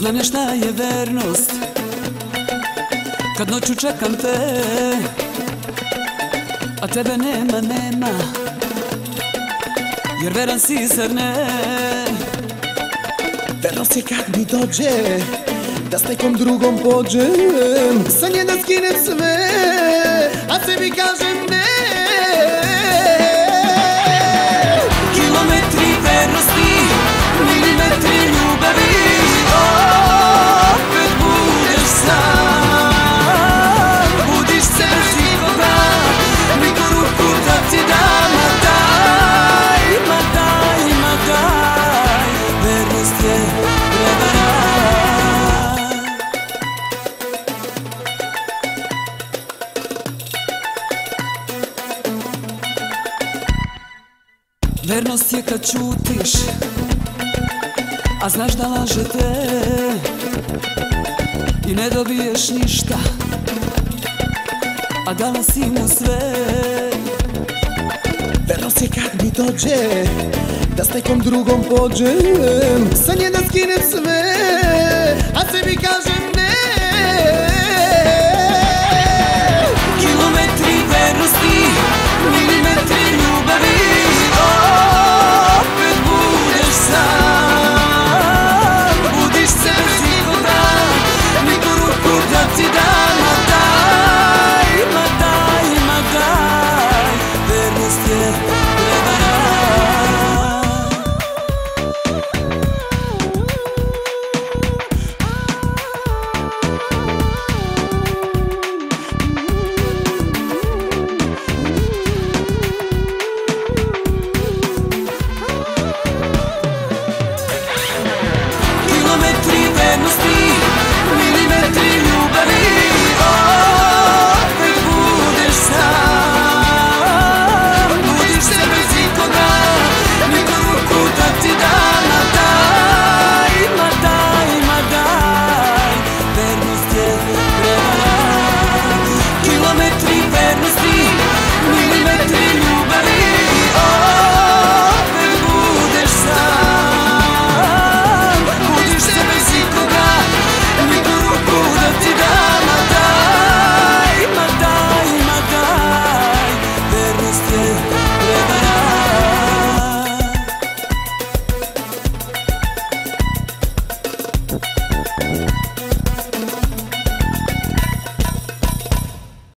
Znam ja šta je vernost Kad noću čekam te A tebe nema, nema Jer veran si zar ne? Vernost je kad mi dođe Da s nekom drugom pođem Sa nje da skinem sve A sebi kažem ne Vernost je kad čutiš A znaš da laže te I ne dobiješ ništa A dala si mu sve. Vernost je kad mi dođe Da s nekom drugom pođem Sa nje da skinem sve A sebi kažem